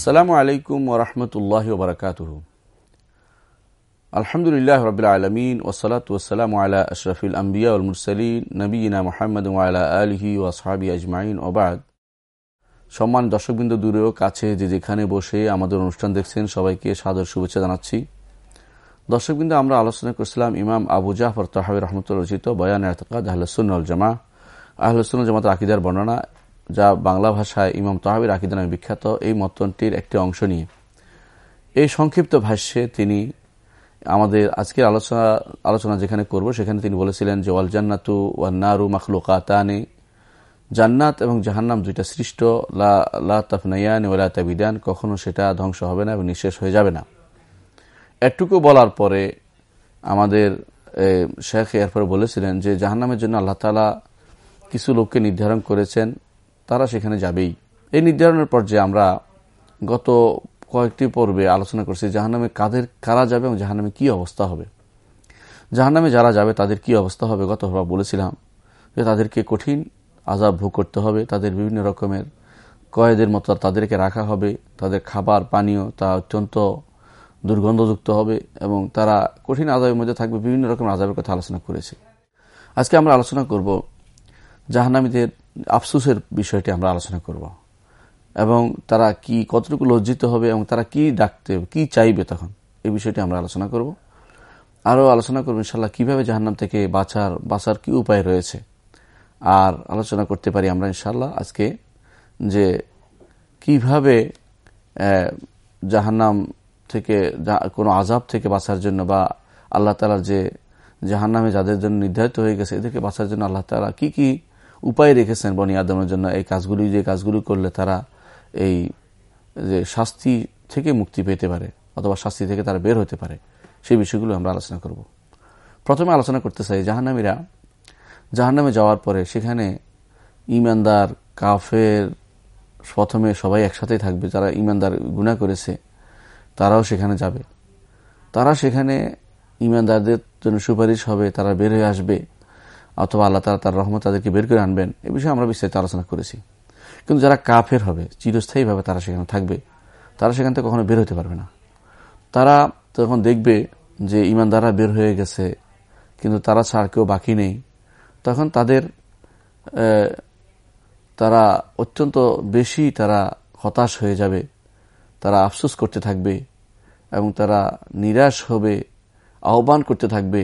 আসসালামু আলাইকুম ওরহমতুল্লাহ ওবরাকাতুহ আলহামদুলিল্লাহ রবিল আলমিন ওসলাত ওসালাম আলা আশরফিল আম্বিয়া মুরসলিন নবীনা মোহাম্মদ আলা আলহি ওয়াসাবি আজমাইন ওবাদ সম্মান দর্শকবৃন্দ দূরেও কাছে যে যেখানে বসে আমাদের অনুষ্ঠান দেখছেন, সবাইকে সাদর শুভেচ্ছা জানাচ্ছি। দর্শকবৃন্দ, আমরা আলোচনা করছিলাম ইমাম আবু জাফর তাহাবি রহমতুল্লা রচিত বয়ান এতকাদ আহলসুল জামা আহলসুল জামাত আকিদার বর্ণনা যা বাংলা ভাষায় ইমাম তাহাবির আকিদা নামে বিখ্যাত, এই মতনটির একটি অংশ নিয়ে। এই সংক্ষিপ্ত ভাষ্যে তিনি আমাদের আজকের আলোচনা আলোচনা যেখানে করব, সেখানে তিনি বলেছিলেন যে, ওয়াল জান্নাতু ওয়ান্নারু মাখলুকাতানে। জান্নাত এবং জাহান্নাম দুইটা সৃষ্ট। লা তাফনাইয়ান ওলা তাবিদান। কখনো সেটা ধ্বংস হবে না এবং নিঃশেষ হয়ে যাবে না। এটুকু বলার পরে আমাদের শেখ এরপরে বলেছিলেন যে, জাহান্নামের জন্য আল্লাহ তালা কিছু লোককে নির্ধারণ করেছেন। তারা সেখানে যাবেই। এই নির্ধারণের পর যে আমরা গত কয়েকটি পর্বে আলোচনা করছি, জাহান্নামে কাদের কারা যাবে এবং জাহান্নামে কি অবস্থা হবে। জাহান্নামে যারা যাবে, তাদের কি অবস্থা হবে? গত বলেছিলাম যে তাদেরকে কঠিন আজাব ভোগ করতে হবে। তাদের বিভিন্ন রকমের কয়েদের মতো তাদেরকে রাখা হবে। তাদের খাবার, পানীয়, তা অত্যন্ত দুর্গন্ধযুক্ত হবে এবং তারা কঠিন আজাবের মধ্যে থাকবে। বিভিন্ন রকমের আজাবের কথা আলোচনা করেছে। আজকে আমরা আলোচনা করব জাহান্নামীদের আফসুসের বিষয়টি আমরা আলোচনা করব। এবং তারা কি কতটুকু লজ্জিত হবে এবং তারা কি ডাকতে, কি চাইবে তখন? এই বিষয়টি আমরা আলোচনা করব। আরও আলোচনা করব ইনশাল্লাহ কীভাবে জাহান্নাম থেকে বাঁচার বাঁচার কি উপায় রয়েছে। আর আলোচনা করতে পারি আমরা ইনশাল্লাহ আজকে যে কীভাবে জাহান্নাম থেকে কোনো আজাব থেকে বাঁচার জন্য বা আল্লাহ তালার যে জাহান্নামে যাদের জন্য নির্ধারিত হয়ে গেছে এদেরকে বাঁচার জন্য আল্লাহ তালা কি কি উপায় রেখেছেন বনি আদমের জন্য এই কাজগুলি, যে কাজগুলি করলে তারা এই যে শাস্তি থেকে মুক্তি পেতে পারে অথবা শাস্তি থেকে তারা বের হতে পারে, সেই বিষয়গুলো আমরা আলোচনা করব। প্রথমে আলোচনা করতে চাই জাহান্নামীরা। জাহান্নামে যাওয়ার পরে সেখানে ইমানদার, কাফের, প্রথমে সবাই একসাথেই থাকবে, যারা ইমানদার গুণা করেছে, তারাও সেখানে যাবে। তারা সেখানে ইমানদারদের জন্য সুপারিশ হবে, তারা বের হয়ে আসবে। অথবা আল্লাহ তালা তার রহমত তাদেরকে বের করে আনবেন, এ বিষয়ে আমরা বিস্তারিত আলোচনা করেছি। কিন্তু যারা কাফের হবে, চিরস্থায়ীভাবে তারা সেখানে থাকবে, তারা সেখান থেকে কখনো বের হতে পারবে না। তারা তখন দেখবে যে ইমানদাররা বের হয়ে গেছে, কিন্তু তারা ছাড় কেউ বাকি নেই। তখন তাদের তারা অত্যন্ত বেশি তারা হতাশ হয়ে যাবে, তারা আফসোস করতে থাকবে, এবং তারা নিরাশ হবে, আহ্বান করতে থাকবে।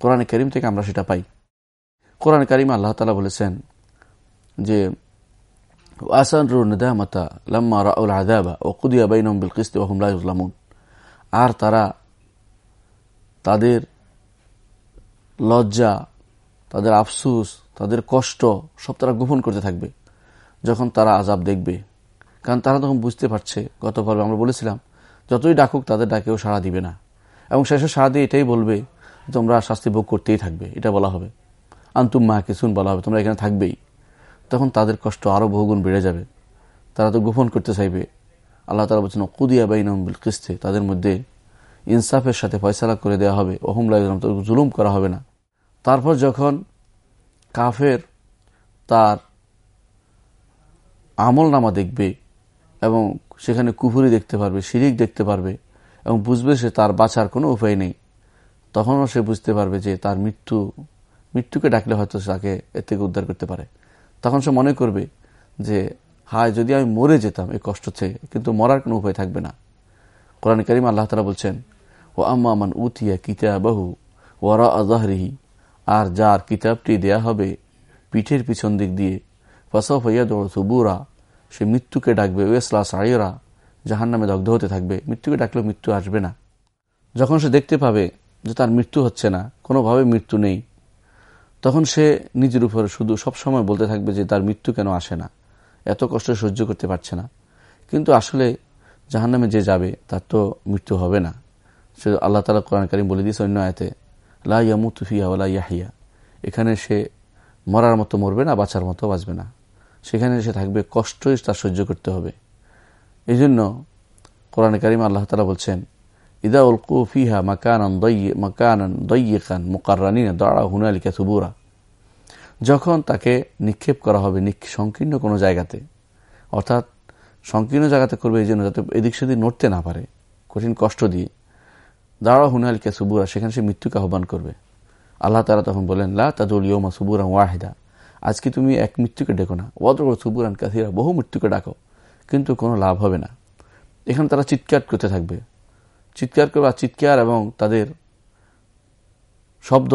কোরআনে করিম থেকে আমরা সেটা পাই। কোরআন করিম আল্লাহ তালা বলেছেন যে আর তারা তাদের লজ্জা, তাদের আফসুস, তাদের কষ্ট সব তারা গোপন করতে থাকবে যখন তারা আজাব দেখবে। কারণ তারা তখন বুঝতে পারছে গত পর্বে আমরা বলেছিলাম, যতই ডাকুক তাদের ডাকেও সাড়া দিবে না। এবং শেষে সাড়া দিয়ে এটাই বলবে, তোমরা শাস্তি ভোগ করতেই থাকবে। এটা বলা হবে। আন্তুম কিছুন বলা হবে, তোমরা এখানে থাকবেই। তখন তাদের কষ্ট আরও বহুগুণ বেড়ে যাবে। তারা তো গোপন করতে চাইবে। আল্লাহ তালা বলছেন, কুদিয়া বাইনবিল কিস্তে তাদের মধ্যে ইনসাফের সাথে ফয়সালা করে দেওয়া হবে। ওহমলা জুলুম করা হবে না। তারপর যখন কাফের তার আমল নামা দেখবে এবং সেখানে কুফুরি দেখতে পারবে, শিরিক দেখতে পারবে এবং বুঝবে সে তার বাঁচার কোনো উপায় নেই, তখনও সে বুঝতে পারবে যে তার মৃত্যু মৃত্যুকে ডাকলে হয়তো তাকে এর থেকে উদ্ধার করতে পারে। তখন সে মনে করবে যে, হায়, যদি আমি মরে যেতাম এই কষ্ট থেকে, কিন্তু মরার কোনো উপায় থাকবে না। কোরআন করিম আল্লাহ তালা বলছেন ও আম্মা আমান উতিয়া কিতা বাহু ওরা আজহারিহি আর যার কিতাবটি দেয়া হবে পিঠের পিছন দিক দিয়ে ফসফ হইয়া দৌড় সুবুরা সে মৃত্যুকে ডাকবে, ওয়েসলা সাইরা জাহান নামে দগ্ধ হতে থাকবে। মৃত্যুকে ডাকলেও মৃত্যু আসবে না। যখন সে দেখতে পাবে যে তার মৃত্যু হচ্ছে না, কোনোভাবে মৃত্যু নেই তখন সে নিজের উপরে শুধু সব সময় বলতে থাকবে যে তার মৃত্যু কেন আসে না। এত কষ্ট সহ্য করতে পারছে না। কিন্তু আসলে জাহান্নামে যে যাবে, তার তো মৃত্যু হবে না। সে আল্লাহ তালা কোরআন কারিম বলে দিয়েছে অন্য আয়তে লাইয়ামুতুফিয়া ওলা ইয়াহিয়া এখানে সে মরার মতো মরবে না, বাঁচার মতো বাঁচবে না। সেখানে সে থাকবে কষ্টই তার সহ্য করতে হবে। এই জন্য কোরআন কারিম আল্লাহ তালা বলছেন ইদা উলকু ফিহা মাকানান মাকানান দইয়েকান মোকাররানিনা দড়া হুনালিকা সুবুরা যখন তাকে নিক্ষেপ করা হবে সংকীর্ণ কোনো জায়গাতে, অর্থাৎ সংকীর্ণ জায়গাতে করবে এই জন্য যাতে এদিক সেদিক নড়তে না পারে, কঠিন কষ্ট দিয়ে দাঁড়া হুনালিকা সুবুরা সেখানে সে মৃত্যুকে আহ্বান করবে। আল্লাহ তারা তখন বলেন লা তাদুল ইয়মা সুবুরা ওয়াহিদা। আজকে তুমি এক মৃত্যুকে ডেকো না? অত সুবুরান কাথিরা বহু মৃত্যুকে ডাকো, কিন্তু কোনো লাভ হবে না। এখানে তারা চিৎকার করতে থাকবে। চিৎকার করবে চিৎকার এবং তাদের শব্দ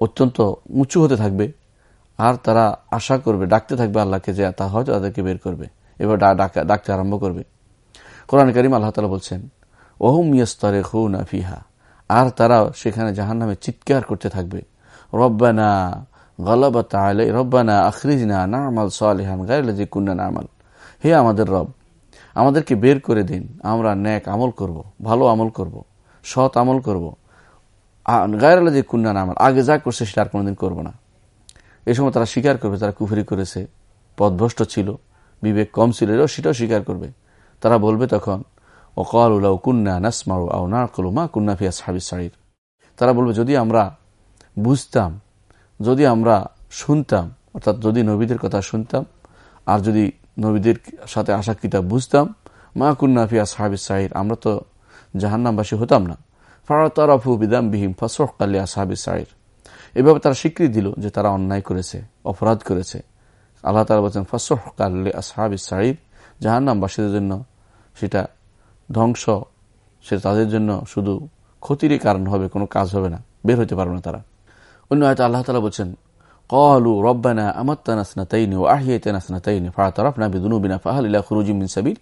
অত্যন্ত উঁচু হতে থাকবে। আর তারা আশা করবে, ডাকতে থাকবে আল্লাহকে যে তা হয়তো তাদেরকে বের করবে। এবার ডাকতে আরম্ভ করবে। কোরআন করিম আল্লাহ তালা বলছেন, ওহম ইয়াস্তরে না ফিহা। আর তারা সেখানে জাহান নামে চিৎকার করতে থাকবে। রব্বানা গলাবাত রব্বানা আখরিজনা না আমাল সালেহান গাইলে কুন্না না আমাল হে আমাদের রব আমাদেরকে বের করে দিন। আমরা ন্যাক আমল করব, ভালো আমল করব, সৎ আমল করব। গায়ের যে কুন্না না আমল আগে যা করছে সেটা আর কোনোদিন করব না। এই সময় তারা স্বীকার করবে তারা কুফুরি করেছে, পদভ্রষ্ট ছিল, বিবেক কম ছিল, এরাও সেটাও স্বীকার করবে। তারা বলবে তখন ও কল উলাউ কুন্না নাসমারু আও না মা কুন্না ফিয়া সাহাবি সাহির তারা বলবে, যদি আমরা বুঝতাম, যদি আমরা শুনতাম, অর্থাৎ যদি নবীদের কথা শুনতাম, আর যদি নবীদের সাথে আসা কিতাব বুঝতাম। মা কুন্না ফিয়া সাহাবি সাহির আমরা তো জাহান্নামবাসী হতাম না। ফারা তরফু বিদাম বিহিম ফসর কালিয়া সাহাবি সাহির এভাবে তারা স্বীকৃতি দিল যে তারা অন্যায় করেছে, অপরাধ করেছে। আল্লাহ তালা বলছেন ফসহ কাল্লে আসহাবি সাঈদ জাহান্নামবাসীদের জন্য সেটা ধ্বংস, সে তাদের জন্য শুধু ক্ষতিরই কারণ হবে, কোনো কাজ হবে না, বের হতে পারবে না তারা। অন্য হয়তো আল্লাহ তালা বলছেন কলু রব্বানা আমাত্তানাসনা তাইনি ও আহিয়াতানাসনা তাইনি ফাড়া তরফনা বিদুনুবিনা ফাহাল ইলা খুরুজিম মিন সাবির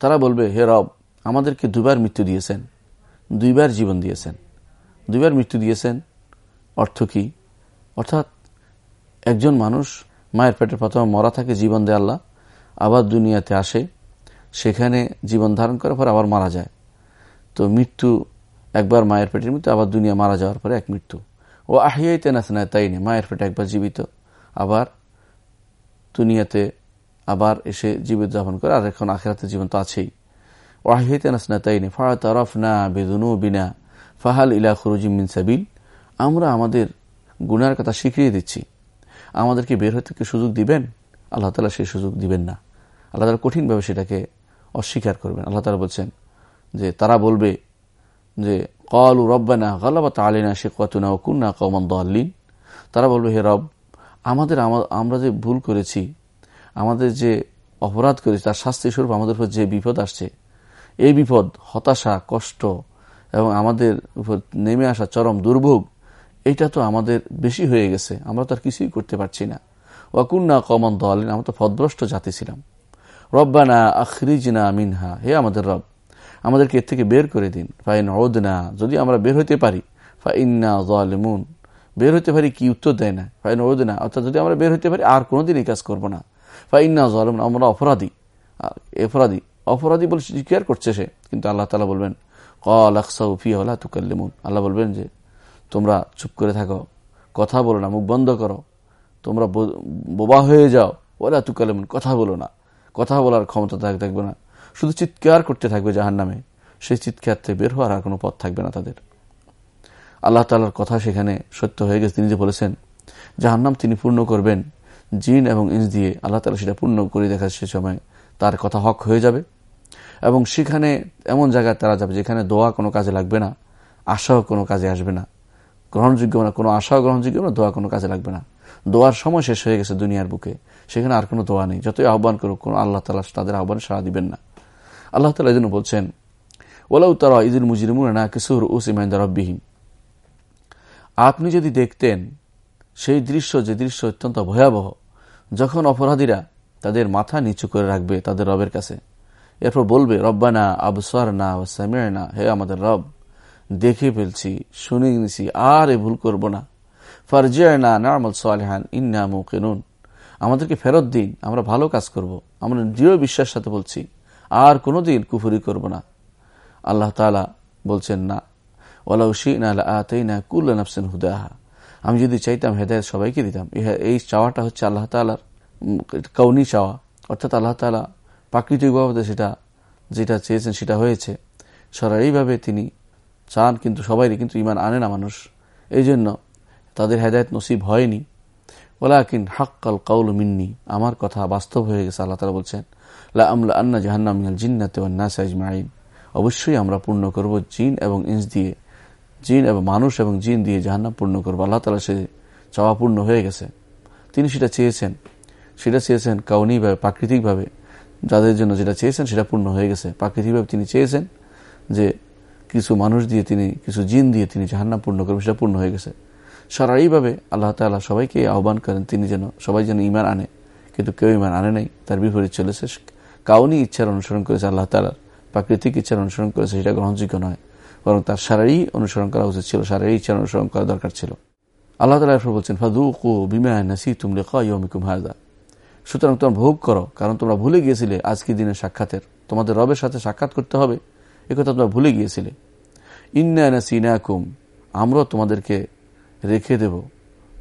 তারা বলবে, হে রব, আমাদেরকে দুবার মৃত্যু দিয়েছেন। দুইবার জীবন দিয়েছেন। দুইবার মৃত্যু দিয়েছেন অর্থ কি? অর্থাৎ একজন মানুষ মায়ের পেটের প্রথমে মরা থাকে জীবন দেয় আল্লাহ, আবার দুনিয়াতে আসে, সেখানে জীবন ধারণ করার পর আবার মারা যায়। তো মৃত্যু, একবার মায়ের পেটের মৃত্যু, আবার দুনিয়া মারা যাওয়ার পরে এক মৃত্যু। ও আহিয়াইতে নাসনায় নেই মায়ের পেটে একবার জীবিত আবার দুনিয়াতে আবার এসে জীবিত যাপন করে আর এখন আখেরাতে জীবন তো আছেই ও আহিয়াইতে নাসনা তাই নেই ফাড়া তরফ না বেদুনু বিনা ফাহাল ইলা মিন সাবিল আমরা আমাদের গুনার কথা শিখিয়ে দিচ্ছি। আমাদেরকে বের হতে সুযোগ দিবেন? আল্লাহ তালা সেই সুযোগ দিবেন না। আল্লাহ তালা কঠিনভাবে সেটাকে অস্বীকার করবেন। আল্লাহ তালা বলছেন যে, তারা বলবে যে কলু রব্বানা গলাবাত আলিনা শেখাতুনা ও কুন্না কৌমান দলিন তারা বলবে, হে রব, আমাদের আমরা যে ভুল করেছি, আমাদের যে অপরাধ করেছি, তার শাস্তি স্বরূপ আমাদের উপর যে বিপদ আসছে, এই বিপদ, হতাশা, কষ্ট এবং আমাদের উপর নেমে আসা চরম দুর্ভোগ এটা তো আমাদের বেশি হয়ে গেছে, আমরা তো আর কিছুই করতে পারছি না। ওয়াকুন্না কমন দলেন আমরা তো ফদভ্রষ্ট জাতি ছিলাম। রব্বানা আখরিজনা মিনহা, হে আমাদের রব আমাদেরকে এর থেকে বের করে দিন। ফাইন না যদি আমরা বের হইতে পারি, ফাইন্না জলেমুন বের হইতে পারি কি উত্তর দেয় না? ফাইন না অর্থাৎ যদি আমরা বের হইতে পারি, আর কোনোদিন এই কাজ করব না। ফাইন্না জলেমুন আমরা অপরাধী। অপরাধী। অপরাধী বলে স্বীকার করছে সে, কিন্তু আল্লাহ তালা বলবেন কল আকসাউফি হলা তুকাল্লিমুন। আল্লাহ বলবেন যে, তোমরা চুপ করে থাকো, কথা বলো না, মুখ বন্ধ করো। তোমরা বোবা হয়ে যাও। ওরা তুকালেমন কথা বলো না। কথা বলার ক্ষমতা থাকবে না। শুধু চিৎকার করতে থাকবে জাহান নামে সেই চিৎকার থেকে বের হওয়ার আর কোনো পথ থাকবে না তাদের। আল্লাহ তালার কথা সেখানে সত্য হয়ে গেছে। তিনি যে বলেছেন, জাহান্নাম তিনি পূর্ণ করবেন, জিন এবং ইঞ্জ দিয়ে আল্লাহ তালা সেটা পূর্ণ করে দেখা সে সময় তার কথা হক হয়ে যাবে। এবং সেখানে এমন জায়গায় তারা যাবে যেখানে দোয়া কোনো কাজে লাগবে না, আশাও কোনো কাজে আসবে না। গ্রহণযোগ্য না, কোনো আশাও গ্রহণযোগ্য না, দোয়া কোনো কাজে লাগবে না। দোয়ার সময় শেষ হয়ে গেছে দুনিয়ার বুকে, সেখানে আর কোনো দোয়া নেই। যতই আহ্বান করুক, কোনো আল্লাহ তালা তাদের আহ্বানে সাড়া দিবেন না। আল্লাহ তালা জন্য বলছেন ওলাউ তারা ইদুল মুজিরমুন না কিশোর উসিমাইন্দা রব্বিহীন আপনি যদি দেখতেন সেই দৃশ্য, যে দৃশ্য অত্যন্ত ভয়াবহ, যখন অপরাধীরা তাদের মাথা নিচু করে রাখবে তাদের রবের কাছে, এরপর বলবে, রব্বানা আবসার না ও সামির না হে আমাদের রব, দেখে ফেলছি, শুনে নিছি, আর এ ভুল করব না। ফারজিয়ানা নার্মল সালেহান, ইন্না মুকিনুন আমাদেরকে ফেরত দিন, আমরা ভালো কাজ করব। আমরা দৃঢ় বিশ্বাস সাথে বলছি। আর কোনো দিন কুফুরি করব না। আল্লাহ তালা বলছেন, না। ওলাউশিন আল্লাহ আতেই না কুল্লা নাফসেন হুদাহা। আমি যদি চাইতাম হেদায়ত সবাইকে দিতাম। এই চাওয়াটা হচ্ছে আল্লাহ তালার কৌনি চাওয়া। অর্থাৎ আল্লাহ তালা প্রাকৃতিকভাবে সেটা, যেটা চেয়েছেন সেটা হয়েছে। সরাইভাবে তিনি চান, কিন্তু সবাই কিন্তু ইমান আনে না মানুষ। এই জন্য তাদের হেদায়ত নসিব হয়নি। ওলা ওলাকিন হাক্কাল কাউল মিন্নি। আমার কথা বাস্তব হয়ে গেছে, আল্লাহ তালা বলছেন। অবশ্যই আমরা পূর্ণ করব জিন এবং ইন্স দিয়ে। জিন এবং মানুষ এবং জিন দিয়ে জাহান্নাম পূর্ণ করব। আল্লাহ তালা সে চাওয়া পূর্ণ হয়ে গেছে। তিনি সেটা চেয়েছেন। সেটা চেয়েছেন কাউনিভাবে প্রাকৃতিকভাবে যাদের জন্য যেটা চেয়েছেন সেটা পূর্ণ হয়ে গেছে। প্রাকৃতিকভাবে তিনি চেয়েছেন যে কিছু মানুষ দিয়ে তিনি, কিছু জিন দিয়ে তিনি জাহান্নাম পূর্ণ করবেন, সেটা পূর্ণ হয়ে গেছে। সারাইভাবে আল্লাহ তালা সবাইকে আহ্বান করেন, তিনি যেন সবাই যেন ইমান আনে। কিন্তু কেউ ইমান আনে নাই, তার বিপরীত চলেছে কাউনি ইচ্ছার অনুসরণ করেছে আল্লাহ তালার প্রাকৃতিক ইচ্ছার অনুসরণ করেছে, সেটা গ্রহণযোগ্য নয়। বরং তার সারাই অনুসরণ করা উচিত ছিল সারাই ইচ্ছার অনুসরণ করা দরকার ছিল। আল্লাহ তালা বলছেন ফাদু কু বিমা নাসি তুমলে কিকুম হায়দা সুতরাং তোমরা ভোগ করো, কারণ তোমরা ভুলে গিয়েছিলে আজকের দিনের সাক্ষাতের। তোমাদের রবের সাথে সাক্ষাৎ করতে হবে একথা তোমরা ভুলে গিয়েছিলে। ইন্না নাসিনাকুম আমরাও তোমাদেরকে রেখে দেব।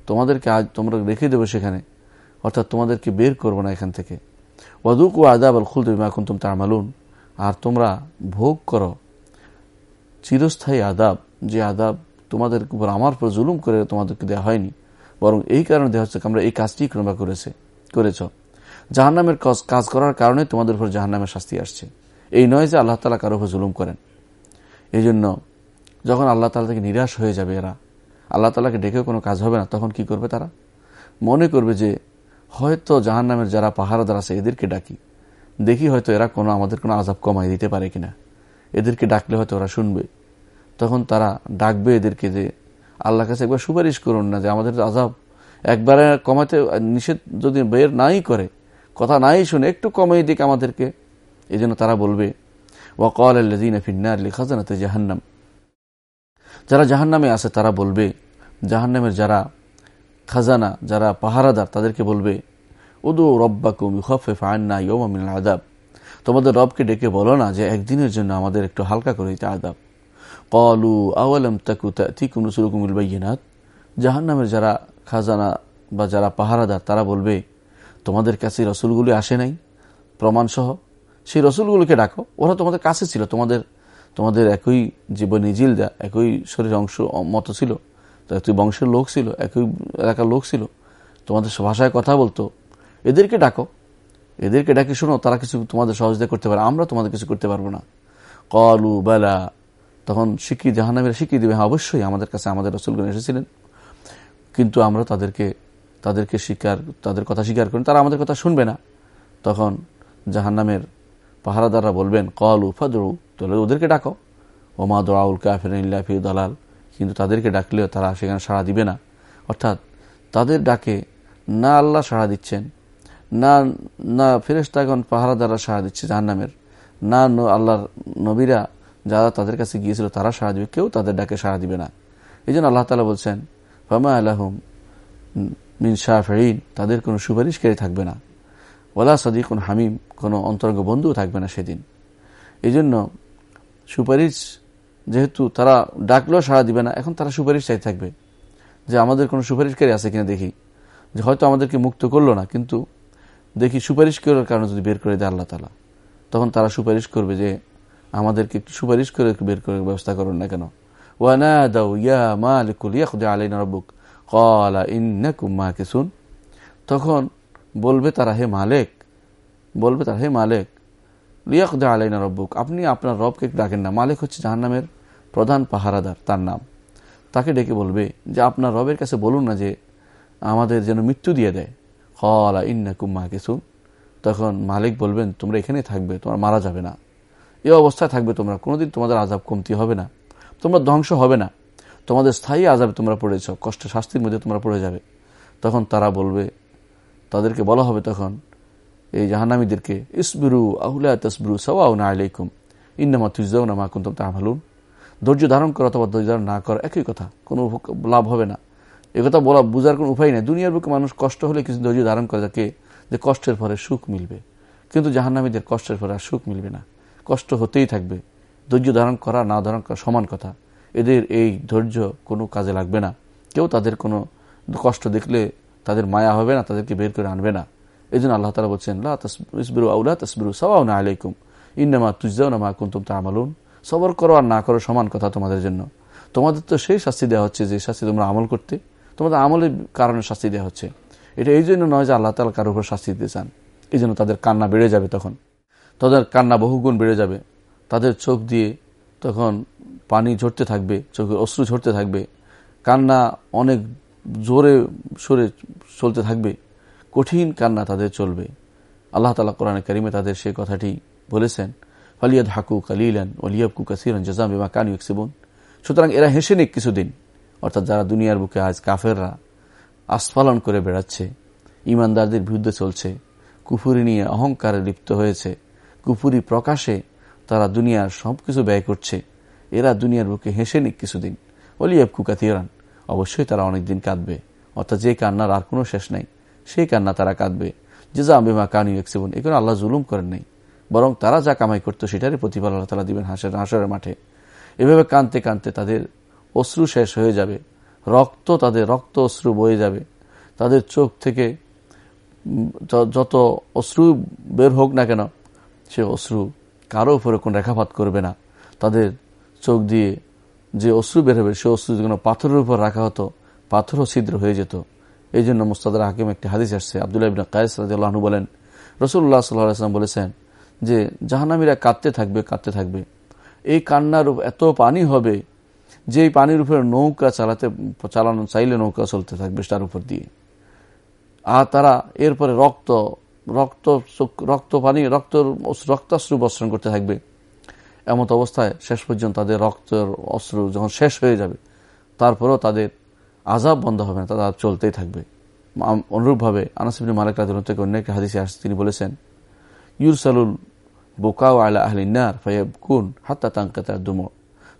তোমাদেরকে আজ তোমরা রেখে দেবো সেখানে। অর্থাৎ তোমাদেরকে বের করব না এখান থেকে। ওয়াদুক ও আদাব আল খুল দেবে এখন তুমি তামালুন। আর তোমরা ভোগ করো। চিরস্থায়ী আদাব যে আদাব তোমাদের উপর আমার উপর জুলুম করে তোমাদেরকে দেওয়া হয়নি। বরং এই কারণে দেওয়া হচ্ছে আমরা এই কাজটি তোমরা করেছে, করেছ। জাহান্নামের কাজ করার কারণে তোমাদের উপর জাহান্নামের শাস্তি আসছে। এই নয় যে আল্লাহ তালা কারও উপর জুলুম করেন। এই জন্য যখন আল্লাহ তালা থেকে নিরাশ হয়ে যাবে এরা, আল্লাহ তালাকে ডেকেও কোনো কাজ হবে না, তখন কি করবে তারা? মনে করবে যে হয়তো জাহান নামের যারা পাহারাদার আছে, এদেরকে ডাকি। দেখি হয়তো এরা কোনো আমাদের কোনো আজাব কমাই দিতে পারে কিনা। এদেরকে ডাকলে হয়তো ওরা শুনবে। তখন তারা ডাকবে এদেরকে যে আল্লাহ কাছে একবার সুপারিশ করুন না যে আমাদের আজাব একবারে কমাতে নিষেধ যদি বের নাই করে, কথা নাই শুনে একটু কমাই দিক আমাদেরকে। এই জন্য তারা বলবে, ওয়াকল আল্লাদিন ফিন্নার লিখাজানাতে জাহান্নাম। যারা জাহান্নামে আছে তারা বলবে, জাহান্নামের যারা খাজানা যারা পাহারাদার তাদেরকে বলবে, উদু রব্বাকুম ইউখফে ফান্না ইয়মিন আদাব তোমাদের রবকে ডেকে বলো না যে একদিনের জন্য আমাদের একটু হালকা করে দিতে আদাব কলু আওয়ালাম তাকু তিকুম রসুলকুমুল বাইনাত জাহান্নামের যারা খাজানা বা যারা পাহারাদার তারা বলবে, তোমাদের কাছে রসুলগুলি আসে নাই? প্রমাণসহ সেই রসুলগুলোকে ডাকো, ওরা তোমাদের কাছে ছিল, তোমাদের তোমাদের একই জীবনী জিলদা, একই শরীর অংশ, মতো ছিল। একই বংশের লোক ছিল, একই এলাকার লোক ছিল, তোমাদের ভাষায় কথা বলতো। এদেরকে ডাকো। এদেরকে ডাকে শোনো, তারা কিছু তোমাদের সহযোগিতা করতে পারে। আমরা তোমাদের কিছু করতে পারব না। কলু, বেলা। তখন শিখিয়ে জাহান্নামীরা শিখিয়ে দেবে হ্যাঁ অবশ্যই আমাদের কাছে আমাদের রসুলগণ এসেছিলেন। কিন্তু আমরা তাদেরকে তাদেরকে স্বীকার তাদের কথা স্বীকার করেন তারা আমাদের কথা শুনবে না। তখন জাহান্নামের পাহারাদাররা বলবেন, কল উফাদু তাহলে ওদেরকে ডাকো। ওমা দোয়াউল কাফের ইল্লাফি দালাল। কিন্তু তাদেরকে ডাকলেও তারা সেখানে সাড়া দিবে না। অর্থাৎ তাদের ডাকে না আল্লাহ সাড়া দিচ্ছেন, না না ফেরেস্তাগণ পাহারাদাররা সাড়া দিচ্ছে জাহান্নামের, না আল্লাহর নবীরা যারা তাদের কাছে গিয়েছিল তারা সাড়া দিবে, কেউ তাদের ডাকে সাড়া দিবে না। এই জন্য আল্লাহ তালা বলছেন, ফামা আলহম মিন শাহরিন তাদের কোনো সুপারিশকারী থাকবে না। ওলা কোন হামিম, কোনো অন্তরঙ্গ বন্ধুও থাকবে না সেদিন। এই জন্য সুপারিশ যেহেতু তারা ডাকলেও সাড়া দিবে না, এখন তারা সুপারিশ চাই থাকবে যে আমাদের কোনো সুপারিশকারী আছে কিনা দেখি। যে হয়তো আমাদেরকে মুক্ত করল না, কিন্তু দেখি সুপারিশ করার কারণে যদি বের করে দেয় আল্লাহ তালা তখন তারা সুপারিশ করবে যে আমাদেরকে একটু সুপারিশ করে বের করে ব্যবস্থা করুন না কেন। ইয়া তখন বলবে তারা, হে মালেক, বলবে তারা, হে মালেক লিয়াকুদ আলাইনা রব্বুক, আপনি আপনার রবকে ডাকেন না। মালিক হচ্ছে জাহান্নামের প্রধান পাহারাদার, তার নাম। তাকে ডেকে বলবে যে, আপনার রবের কাছে বলুন না যে, আমাদের যেন মৃত্যু দিয়ে দেয়। হলা ইন্নাকুম মা কিছু তখন মালিক বলবেন, তোমরা এখানেই থাকবে, তোমরা মারা যাবে না। এই অবস্থায় থাকবে তোমরা, কোনোদিন তোমাদের আজাব কমতি হবে না। তোমরা ধ্বংস হবে না। তোমাদের স্থায়ী আজাবে তোমরা পড়েছ কষ্ট শাস্তির মধ্যে তোমরা পড়ে যাবে। তখন তারা বলবে, তাদেরকে বলা হবে তখন এই জাহানামীদেরকে ইসবিরু আহুলা তসবিরু সওয়াউ না আলাইকুম, ইন্নামা তুজাউ না মা কুন্তম তাহমালুন ধৈর্য ধারণ করা অথবা ধৈর্য ধারণ না করা, একই কথা, কোনো লাভ হবে না। একথা বলা, বোঝার কোনো উপায় নেই। দুনিয়ার বুকে মানুষ কষ্ট হলে কিছু ধৈর্য ধারণ করে যাকে যে কষ্টের পরে সুখ মিলবে। কিন্তু জাহান্নামীদের কষ্টের পরে আর সুখ মিলবে না। কষ্ট হতেই থাকবে। ধৈর্য ধারণ করা, না ধারণ করা সমান কথা। এদের এই ধৈর্য কোনো কাজে লাগবে না। কেউ তাদের কোনো কষ্ট দেখলে তাদের মায়া হবে না, তাদেরকে বের করে আনবে না। এই জন্য আল্লাহ তালা বলছেন ইসবিরু আউলা তসবিরু সবাও না আলাইকুম। ইন্নামা তুজাও না মা কুন্তুম তা আমলুন সবর করো আর না করো সমান কথা তোমাদের জন্য। তোমাদের তো সেই শাস্তি দেওয়া হচ্ছে, যে শাস্তি তোমরা আমল করতে। তোমাদের আমলের কারণে শাস্তি দেওয়া হচ্ছে। এটা এই জন্য নয় যে আল্লাহ তালা কারোর উপর শাস্তি দিতে চান। এই জন্য তাদের কান্না বেড়ে যাবে তখন। তাদের কান্না বহুগুণ বেড়ে যাবে। তাদের চোখ দিয়ে তখন পানি ঝরতে থাকবে, চোখের অশ্রু ঝরতে থাকবে। কান্না অনেক জোরে সরে চলতে থাকবে। কঠিন কান্না তাদের চলবে। আল্লাহ তালা কোরআনে করিমে তাদের সেই কথাটি বলেছেন ফালিয়াদ হাকু কালিলান ওলিয়াবকু কাসিরান জাজাম বিমা কানু ইকসিবুন সুতরাং এরা হেসে নিক কিছুদিন, অর্থাৎ যারা দুনিয়ার বুকে আজ কাফেররা আস্ফালন করে বেড়াচ্ছে, ইমানদারদের বিরুদ্ধে চলছে, কুফুরি নিয়ে অহংকারে লিপ্ত হয়েছে, কুফুরি প্রকাশে তারা দুনিয়ার সব কিছু ব্যয় করছে, এরা দুনিয়ার বুকে হেসে নিক কিছুদিন। অলিয়াব কুকাতিরান অবশ্যই তারা অনেকদিন কাঁদবে, অর্থাৎ যে কান্নার আর কোনো শেষ নাই। সেই কান্না তারা কাঁদবে। যে যা আম্বিমা কানু এক্সেবন এখানে আল্লাহ জুলুম করেন নাই। বরং তারা যা কামাই করতো সেটারই প্রতিফল আল্লাহ তালা দিবেন হাসের হাঁসের মাঠে। এভাবে কানতে কানতে তাদের অশ্রু শেষ হয়ে যাবে। রক্ত তাদের রক্ত অশ্রু বয়ে যাবে। তাদের চোখ থেকে যত অশ্রু বের হোক না কেন, সে অশ্রু কারও উপরে কোন রেখাপাত করবে না। তাদের চোখ দিয়ে যে অশ্রু বের হবে, সে অশ্রু কোনো পাথরের উপর রাখা হতো, পাথরও ছিদ্র হয়ে যেত। এই জন্য মুস্তাদার হাকিম একটি হাদিস আসছে। আবদুল্লাহ ইবিন কায়েস রাজু বলেন রসুল্লাহ সাল্লাম বলেছেন যে জাহানামিরা কাঁদতে থাকবে কাঁদতে থাকবে। এই কান্নার এত পানি হবে যে, এই পানির উপরে নৌকা চালাতে, চালানো, চাইলে নৌকা চলতে থাকবে তার উপর দিয়ে। আর তারা এরপরে রক্ত রক্ত রক্ত পানি, রক্ত, রক্তাশ্রু বর্ষণ করতে থাকবে। এমত অবস্থায় শেষ পর্যন্ত তাদের রক্তের অশ্রু যখন শেষ হয়ে যাবে, তারপরেও তাদের আজাব বন্ধ হবে না তাদের আজাব চলতেই থাকবে। অনুরূপভাবে আনাসিবিন মালিক রাজুল থেকে অন্য একটি হাদিসে আসছে, তিনি বলেছেন, ইউরসালুল বোকাও আলা আহলিনার ফাইয়াবকুন হাত্তা তাঙ্কাতার দুমো।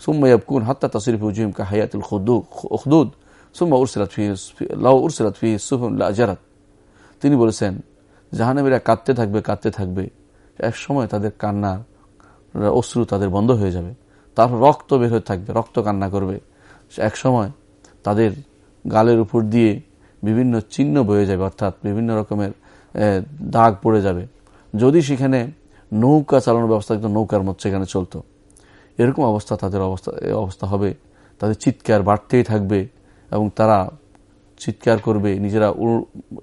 সুম্মা ইয়াবকুন হাত্তা তাসরিফ উজুহিম কা হায়াতুল খুদুদ। সুম্মা উরসিলাত ফি লাউ উরসিলাত ফি সুফুন লাজারাত তিনি বলেছেন জাহানবীরা কাঁদতে থাকবে কাঁদতে থাকবে। এক সময় তাদের কান্নার অশ্রু তাদের বন্ধ হয়ে যাবে। তারপর রক্ত বের হয়ে থাকবে, রক্ত কান্না করবে। এক সময় তাদের গালের উপর দিয়ে বিভিন্ন চিহ্ন বয়ে যাবে, অর্থাৎ বিভিন্ন রকমের দাগ পড়ে যাবে। যদি সেখানে নৌকা চালানোর ব্যবস্থা কিন্তু নৌকার মতো সেখানে চলতো। এরকম অবস্থা তাদের অবস্থা অবস্থা হবে। তাদের চিৎকার বাড়তেই থাকবে এবং তারা চিৎকার করবে, নিজেরা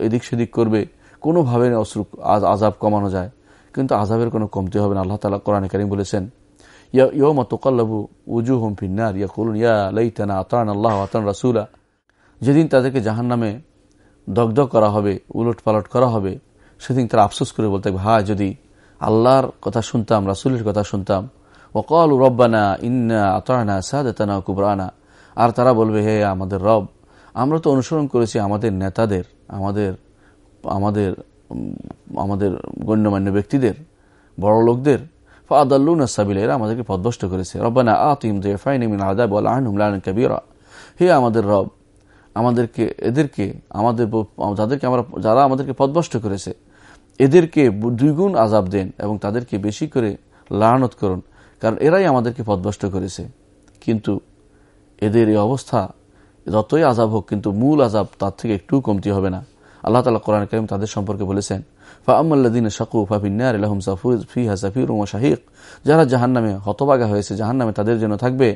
এদিক সেদিক করবে। কোনোভাবে অশ্রু আজাব কমানো যায়। কিন্তু আজাবের কোনো কমতি হবে না। আল্লাহ তালা কোরআন করিম বলেছেন, ইয়া, ইয়মা তোকাল্লাবু উজু হোম ফিন্নার ইয়া করুন ইয়া লাইতানা আতান আল্লাহ, আতান রাসুলা। যেদিন তাদেরকে জাহান নামে দগ্ধ করা হবে উলট পালট করা হবে, সেদিন তারা আফসোস করে বলতে হা যদি আল্লাহর কথা শুনতাম, রাসুলের কথা শুনতাম ওকল রব্বানা ইন্না আতানা সাদানা কুবরানা। আর তারা বলবে, হে আমাদের রব, আমরা তো অনুসরণ করেছি আমাদের নেতাদের, আমাদের আমাদের আমাদের গণ্যমান্য ব্যক্তিদের, বড় লোকদের। ফাদাল্লুন সাবিল, এরা আমাদেরকে পদভষ্ট করেছে। রব্বানা আতিম ফাইনিমিন আদাব আনহুমলান কবিরা। হে আমাদের রব আমাদেরকে, এদেরকে আমাদের যাদেরকে আমরা, যারা আমাদেরকে পদভষ্ট করেছে, এদেরকে দ্বিগুণ আজাব দেন এবং তাদেরকে বেশি করে লানত করুন। কারণ এরাই আমাদেরকে পদভষ্ট করেছে। কিন্তু এদের এই অবস্থা যতই আজাব হোক, কিন্তু মূল আজাব তার থেকে একটু কমতি হবে না। আল্লাহ তালা কোরআন করিম তাদের সম্পর্কে বলেছেন ফাআম্মাল্লাদিন শাকু ফাফিনার আলহম সাফুর, ফিহা সাফির উমা শাহিক। যারা জাহান নামে হতবাগা হয়েছে জাহান নামে তাদের জন্য থাকবে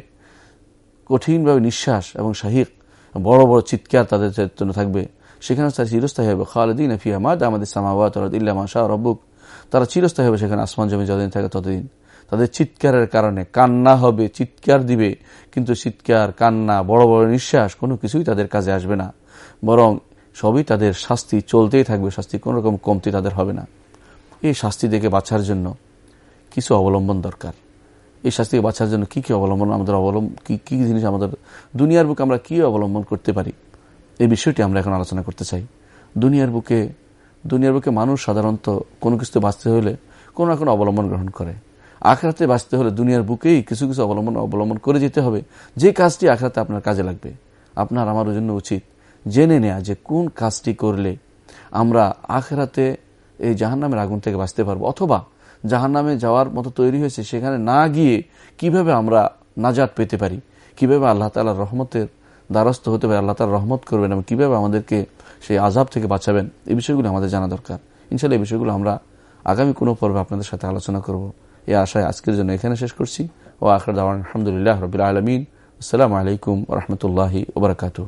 কঠিনভাবে নিঃশ্বাস এবং শাহিক। বড় বড় চিৎকার তাদের জন্য থাকবে। সেখানে তারা চিরস্থায়ী হবে। খালেদিন ফিহা মাদ আমাদের সামাবাদ ইল্লা মাশা রব্বুক। তারা চিরস্থায়ী হবে সেখানে আসমান জমি যতদিন থাকে ততদিন। তাদের চিৎকারের কারণে কান্না হবে, চিৎকার দিবে। কিন্তু চিৎকার, কান্না, বড় বড় নিঃশ্বাস কোনো কিছুই তাদের কাজে আসবে না। বরং সবই তাদের শাস্তি চলতেই থাকবে। শাস্তি কোন রকম কমতি তাদের হবে না। এই শাস্তি থেকে বাঁচার জন্য কিছু অবলম্বন দরকার। এই শাস্তি থেকে বাঁচার জন্য কি কি অবলম্বন আমাদের অবলম্বন কি কি জিনিস আমাদের দুনিয়ার বুকে আমরা কি অবলম্বন করতে পারি? এই বিষয়টি আমরা এখন আলোচনা করতে চাই। দুনিয়ার বুকে দুনিয়ার বুকে মানুষ সাধারণত কোনো কিছু বাঁচতে হলে কোনো না কোনো অবলম্বন গ্রহণ করে। আখড়াতে বাঁচতে হলে দুনিয়ার বুকেই কিছু কিছু অবলম্বন অবলম্বন করে যেতে হবে। যে কাজটি আখড়াতে আপনার কাজে লাগবে, আপনার আমার জন্য উচিত জেনে নেয়া যে কোন কাজটি করলে আমরা আখেরাতে এই জাহান্নামের আগুন থেকে বাঁচতে পারব। অথবা জাহান্নামে যাওয়ার মতো তৈরি হয়েছে, সেখানে না গিয়ে কীভাবে আমরা নাজাত পেতে পারি? কীভাবে আল্লাহ তালার রহমতের দ্বারস্থ হতে পারে? আল্লাহ তালা রহমত করবেন এবং কীভাবে আমাদেরকে সেই আজাব থেকে বাঁচাবেন? এই বিষয়গুলো আমাদের জানা দরকার। ইনশাল্লাহ এই বিষয়গুলো আমরা আগামী কোনো পর্বে আপনাদের সাথে আলোচনা করব। এই আশায় আজকের জন্য এখানে শেষ করছি। ও আখর দাওয়ান আলহামদুলিল্লাহ রবিল আলমিন। আসসালামু আলাইকুম রহমতুল্লাহি ওবরাকাতু